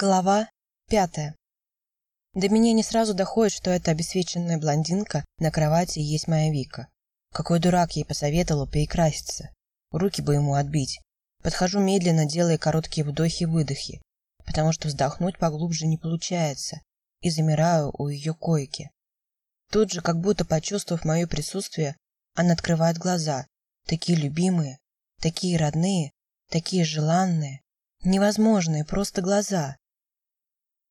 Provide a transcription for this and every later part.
Глава пятая. До меня не сразу доходит, что эта обесцвеченная блондинка на кровати есть моя Вика. Какой дурак ей посоветовал перекраситься. Руки бы ему отбить. Подхожу медленно, делая короткие вдохи-выдохи, потому что вздохнуть поглубже не получается, и замираю у ее койки. Тут же, как будто почувствовав мое присутствие, она открывает глаза, такие любимые, такие родные, такие желанные, невозможные просто глаза.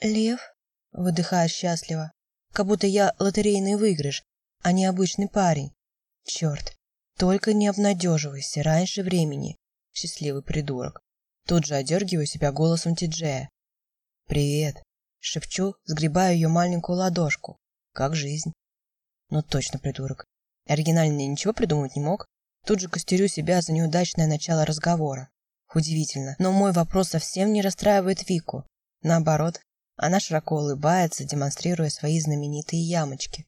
«Лев?» — выдыхая счастливо. Как будто я лотерейный выигрыш, а не обычный парень. Черт, только не обнадеживайся раньше времени, счастливый придурок. Тут же одергиваю себя голосом Тиджея. «Привет!» — шепчу, сгребаю ее маленькую ладошку. «Как жизнь?» «Ну точно, придурок. Оригинальнее ничего придумать не мог?» Тут же костерю себя за неудачное начало разговора. Удивительно, но мой вопрос совсем не расстраивает Вику. Наоборот, она широко улыбается, демонстрируя свои знаменитые ямочки.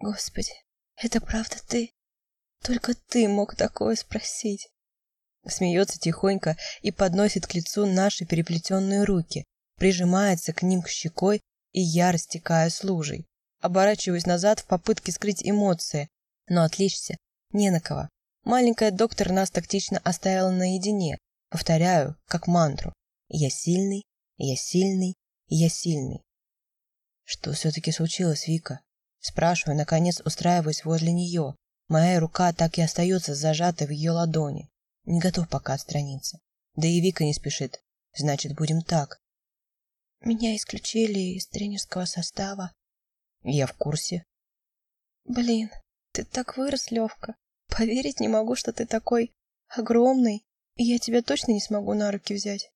«Господи, это правда ты? Только ты мог такое спросить?» Смеется тихонько и подносит к лицу наши переплетенные руки, прижимается к ним к щекой, и я растекаю с лужей. Оборачиваюсь назад в попытке скрыть эмоции, но отвлечься не на кого. Маленькая доктор нас тактично оставила наедине. Повторяю, как мантру. Я сильный, я сильный, я сильный. Что все-таки случилось, Вика? Спрашиваю, наконец устраиваясь возле нее. Моя рука так и остается зажатой в ее ладони. Не готов пока отстраниться. Да и Вика не спешит. Значит, будем так. Меня исключили из тренерского состава. Я в курсе. Блин, ты так вырос, Левка. Поверить не могу, что ты такой огромный, и я тебя точно не смогу на руки взять.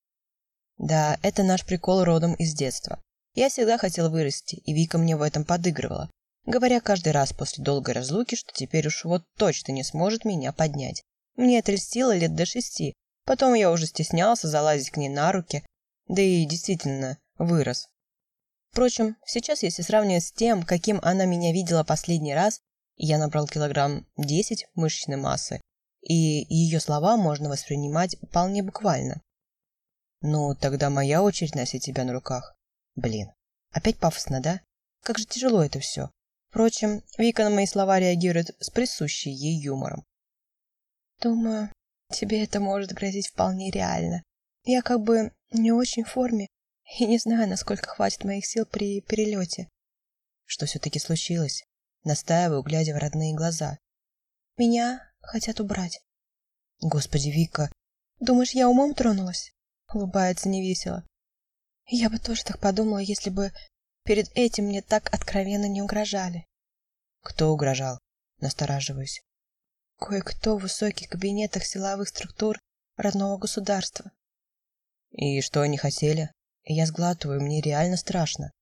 Да, это наш прикол родом из детства. Я всегда хотел вырасти, и Вика мне в этом подыгрывала, говоря каждый раз после долгой разлуки, что теперь уж вот точно не сможет меня поднять. Мне это льстило лет до шести, потом я уже стеснялся залазить к ней на руки, да и действительно вырос. Впрочем, сейчас, если сравнивать с тем, каким она меня видела последний раз, я набрал килограмм десять мышечной массы, и ее слова можно воспринимать вполне буквально. Ну, тогда моя очередь носить тебя на руках. Блин, опять пафосно, да? Как же тяжело это все. Впрочем, Вика на мои слова реагирует с присущей ей юмором. Думаю, тебе это может грозить вполне реально. Я как бы не очень в форме и не знаю, насколько хватит моих сил при перелете. Что все-таки случилось? Настаиваю, глядя в родные глаза. Меня хотят убрать. Господи, Вика, думаешь, я умом тронулась? Улыбается невесело. Я бы тоже так подумала, если бы перед этим мне так откровенно не угрожали. Кто угрожал? Настораживаюсь. Кое-кто в высоких кабинетах силовых структур родного государства. И что они хотели? Я сглатываю, мне реально страшно.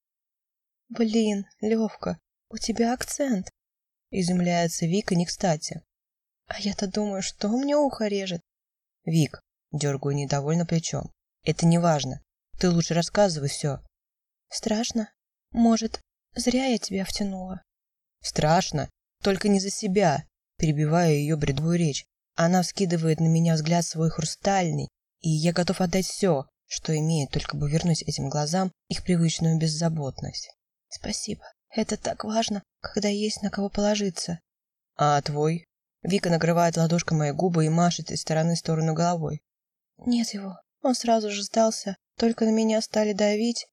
Блин, Левка, у тебя акцент. Изумляется Вика не кстати. А я-то думаю, что мне ухо режет. Вик, дергаю недовольно плечом. Это не важно. Ты лучше рассказывай все. Страшно? Может, зря я тебя втянула? Страшно. Только не за себя. Перебиваю ее бредовую речь. Она вскидывает на меня взгляд свой хрустальный, и я готов отдать все, что имеет, только бы вернуть этим глазам их привычную беззаботность. Спасибо. Это так важно, когда есть на кого положиться. А твой? Вика накрывает ладошкой мои губы и машет из стороны в сторону головой. Нет его. Он сразу же сдался, только на меня стали давить.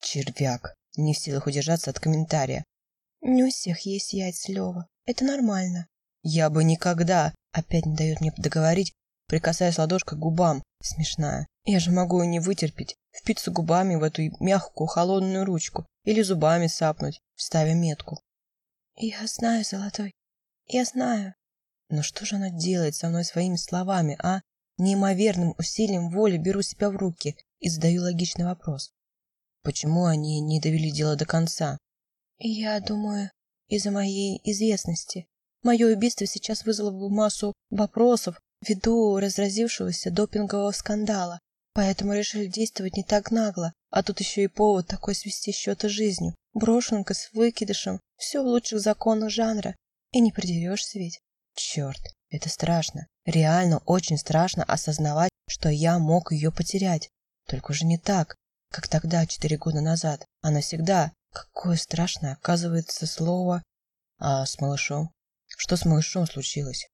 Червяк, не в силах удержаться от комментария. Не у всех есть яйца, Лева. Это нормально. Я бы никогда, опять не дает мне договорить, прикасаясь ладошкой к губам. Смешная. Я же могу и не вытерпеть, впиться губами в эту мягкую холодную ручку или зубами сапнуть, вставя метку. Я знаю, Золотой, я знаю. Но что же она делает со мной своими словами, а? Неимоверным усилием воли беру себя в руки и задаю логичный вопрос. Почему они не довели дело до конца? Я думаю, из-за моей известности. Мое убийство сейчас вызвало бы массу вопросов ввиду разразившегося допингового скандала, поэтому решили действовать не так нагло, а тут еще и повод такой свести счеты жизнью. Брошенка с выкидышем, все в лучших законах жанра, и не придерешься ведь. Черт, это страшно. Реально очень страшно осознавать, что я мог ее потерять. Только уже не так, как тогда, четыре года назад, а навсегда. Какое страшное, оказывается, слово. А с малышом? Что с малышом случилось?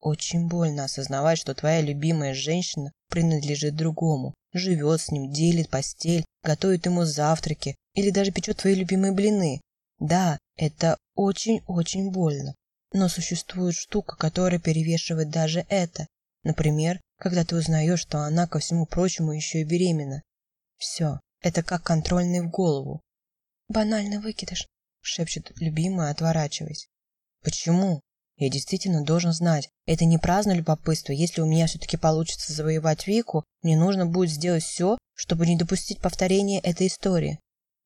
Очень больно осознавать, что твоя любимая женщина принадлежит другому, живет с ним, делит постель, готовит ему завтраки или даже печет твои любимые блины. Да, это очень-очень больно. Но существует штука, которая перевешивает даже это. Например, когда ты узнаешь, что она, ко всему прочему, еще и беременна. Все, это как контрольный в голову. «Банальный выкидыш», — шепчет любимая, отворачиваясь. «Почему?» Я действительно должен знать. Это не праздное любопытство. Если у меня все-таки получится завоевать Вику, мне нужно будет сделать все, чтобы не допустить повторения этой истории.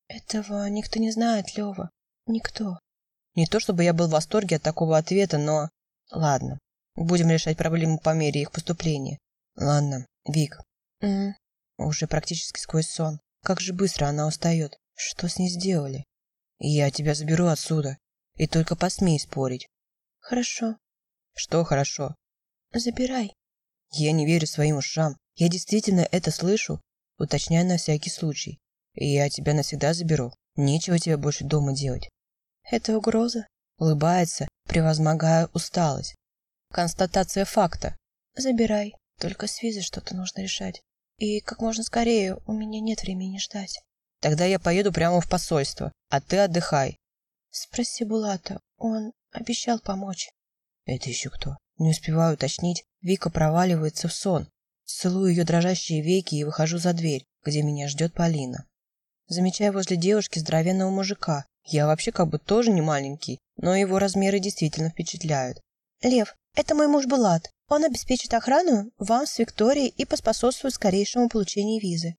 Этого никто не знает, Лева. Никто. Не то чтобы я был в восторге от такого ответа, но... Ладно, будем решать проблемы по мере их поступления. Ладно, Вик. Mm. Уже практически сквозь сон. Как же быстро она устает. Что с ней сделали? Я тебя заберу отсюда. И только посмей спорить. Хорошо. Что хорошо? Забирай. Я не верю своим ушам. Я действительно это слышу. Уточняю на всякий случай. Я тебя навсегда заберу. Нечего тебе больше дома делать. Это угроза? Улыбается, превозмогая усталость. Констатация факта. Забирай. Только с визой что-то нужно решать. И как можно скорее, у меня нет времени ждать. Тогда я поеду прямо в посольство, а ты отдыхай. Спроси Булата, он Обещал помочь. Это еще кто? Не успеваю уточнить. Вика проваливается в сон. Целую ее дрожащие веки и выхожу за дверь, где меня ждет Полина. Замечаю возле девушки здоровенного мужика. Я вообще как бы тоже не маленький, но его размеры действительно впечатляют. «Лев, это мой муж Булат. Он обеспечит охрану вам с Викторией и поспособствует скорейшему получению визы».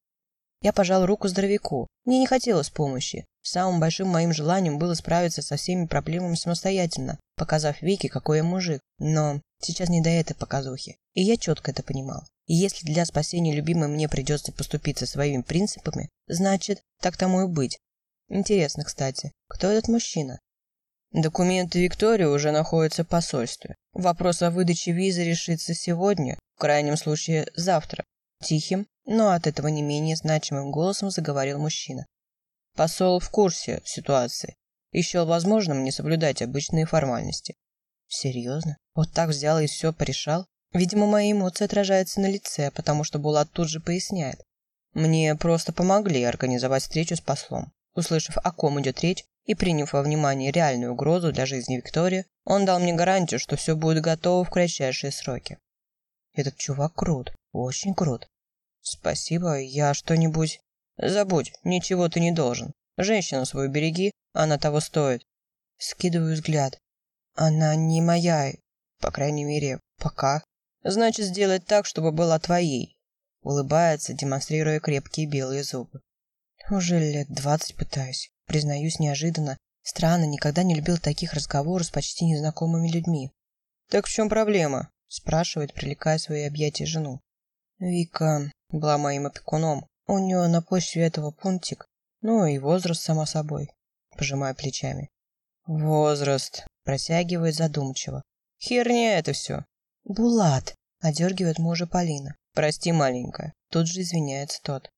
Я пожал руку здоровяку. Мне не хотелось помощи. Самым большим моим желанием было справиться со всеми проблемами самостоятельно, показав Вике, какой я мужик. Но сейчас не до этой показухи. И я четко это понимал. И если для спасения любимой мне придется поступиться своими принципами, значит, так тому и быть. Интересно, кстати, кто этот мужчина? Документы Виктории уже находятся в посольстве. Вопрос о выдаче визы решится сегодня, в крайнем случае завтра. Тихим, но от этого не менее значимым голосом заговорил мужчина. Посол в курсе ситуации счел возможным не соблюдать обычные формальности. Серьезно? Вот так взял и все порешал? Видимо, мои эмоции отражаются на лице, потому что Булат тут же поясняет. Мне просто помогли организовать встречу с послом. Услышав, о ком идет речь, и приняв во внимание реальную угрозу для жизни Виктории, он дал мне гарантию, что все будет готово в кратчайшие сроки. Этот чувак крут, очень крут. Спасибо, я что-нибудь... Забудь, ничего ты не должен. Женщину свою береги, она того стоит. Скидываю взгляд. Она не моя, по крайней мере, пока. Значит, сделать так, чтобы была твоей. Улыбается, демонстрируя крепкие белые зубы. Уже лет двадцать пытаюсь. Признаюсь неожиданно. Странно, никогда не любил таких разговоров с почти незнакомыми людьми. «Так в чем проблема?» – спрашивает, привлекая свои объятия жену. Вика была моим опекуном, у нее на почве этого пунктик, ну и возраст, само собой. Пожимаю плечами. Возраст, протягивает задумчиво. Херня это все. Булат, одергивает мужа Полина. Прости, маленькая. Тут же извиняется тот.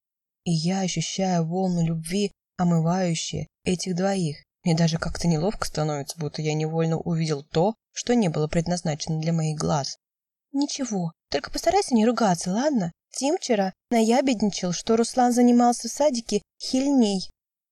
И я ощущаю волну любви, омывающие этих двоих. Мне даже как-то неловко становится, будто я невольно увидел то, что не было предназначено для моих глаз. Ничего, только постарайся не ругаться, ладно? Тим вчера наябедничал, что Руслан занимался в садике хильней.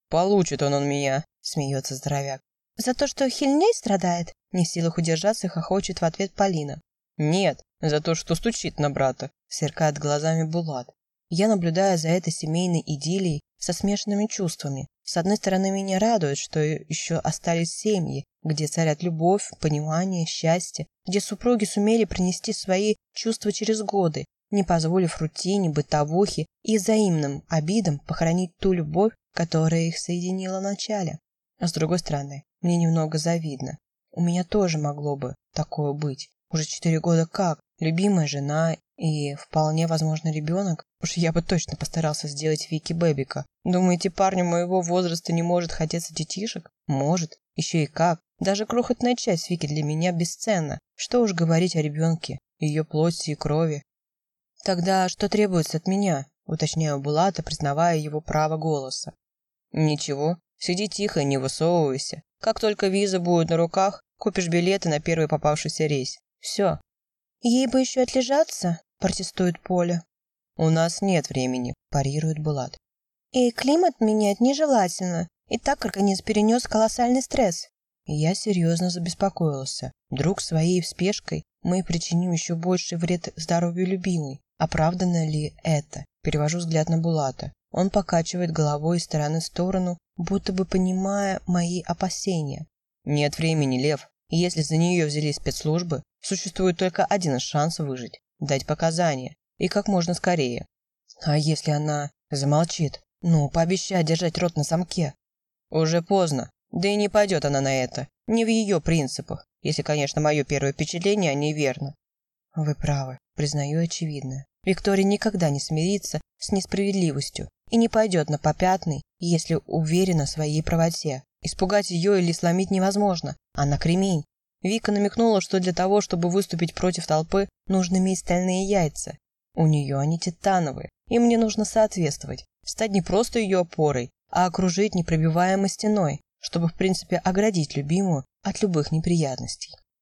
«Получит он он меня», — смеется здоровяк. «За то, что хильней страдает?» Не в силах удержаться, хохочет в ответ Полина. «Нет, за то, что стучит на брата», — сверкает глазами Булат. Я наблюдаю за этой семейной идиллией со смешанными чувствами. С одной стороны, меня радует, что еще остались семьи, где царят любовь, понимание, счастье, где супруги сумели принести свои чувства через годы, не позволив рутине, бытовухе и взаимным обидам похоронить ту любовь, которая их соединила в начале. А с другой стороны, мне немного завидно. У меня тоже могло бы такое быть. Уже четыре года как, любимая жена и вполне возможно ребенок. Уж я бы точно постарался сделать Вики Бэбика. Думаете, парню моего возраста не может хотеться детишек? Может. Еще и как. Даже крохотная часть Вики для меня бесценна. Что уж говорить о ребенке, ее плоти и крови. Тогда что требуется от меня? уточняю Булата, признавая его право голоса. Ничего, сиди тихо и не высовывайся. Как только виза будет на руках, купишь билеты на первый попавшийся рейс. Все. Ей бы еще отлежаться, протестует Поля. У нас нет времени, парирует Булат. И климат менять нежелательно. И так организм перенес колоссальный стресс. Я серьезно забеспокоился. Вдруг своей спешкой мы причиним еще больший вред здоровью любимой. Оправдано ли это? Перевожу взгляд на Булата. Он покачивает головой из стороны в сторону, будто бы понимая мои опасения. Нет времени, Лев. Если за нее взялись спецслужбы, существует только один шанс выжить – дать показания. И как можно скорее. А если она замолчит? Ну, пообещай держать рот на замке. Уже поздно. Да и не пойдет она на это. Не в ее принципах. Если, конечно, мое первое впечатление неверно. Вы правы, признаю очевидное. Виктория никогда не смирится с несправедливостью и не пойдет на попятный, если уверена в своей правоте. Испугать ее или сломить невозможно. Она кремень. Вика намекнула, что для того, чтобы выступить против толпы, нужно иметь стальные яйца. У нее они титановые, и мне нужно соответствовать. Стать не просто ее опорой, а окружить непробиваемой стеной, чтобы в принципе оградить любимую от любых неприятностей.